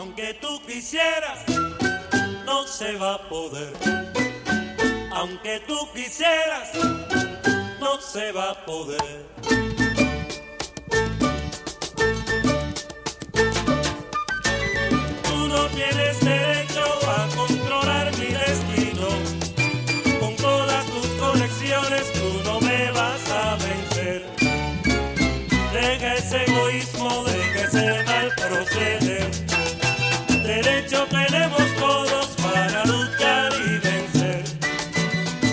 Aunque tú quisieras, no se va a poder. Aunque tú quisieras, no se va a poder. Tú no tienes derecho a controlar mi destino. Con todas tus conexiones tú no me vas a vencer. Deja ese egoísmo, deja ese mal proceder. Derecho tenemos todos para luchar y vencer.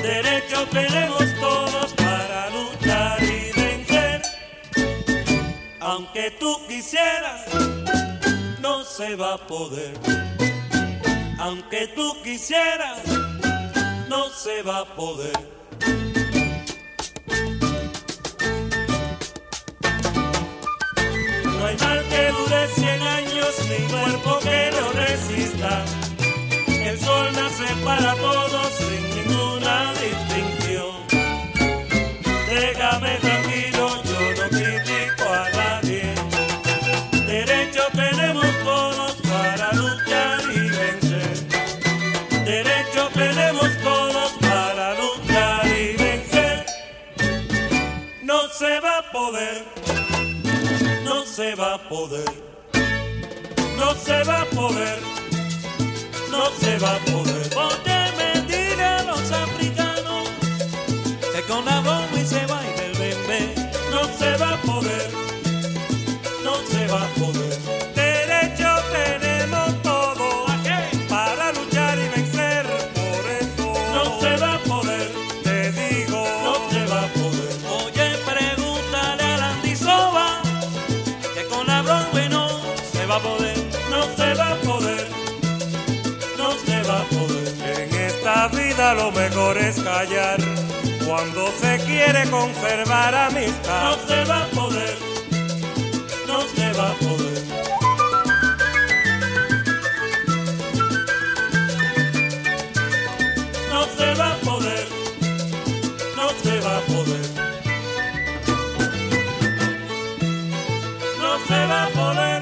Derecho tenemos todos para luchar y vencer. Aunque tú quisieras, no se va a poder. Aunque tú quisieras, no se va a poder. No hay mal que dure 100 años ni cuerpo El sol nace para todos sin ninguna distinción. Déjame tranquilo, yo no critico a nadie. Derecho tenemos todos para luchar y vencer. Derecho tenemos todos para luchar y vencer. No se va a poder no se va a poder, no se va a poder, no se va a poder. Ponte mentir a los africanos que con la bomba y se baila el bebé, no se va a poder, no se va a poder. lo mejor es callar. Cuando se quiere conservar amistad, no se va a poder, no se va a poder. No se va a poder, no se va a poder. No se va a poder.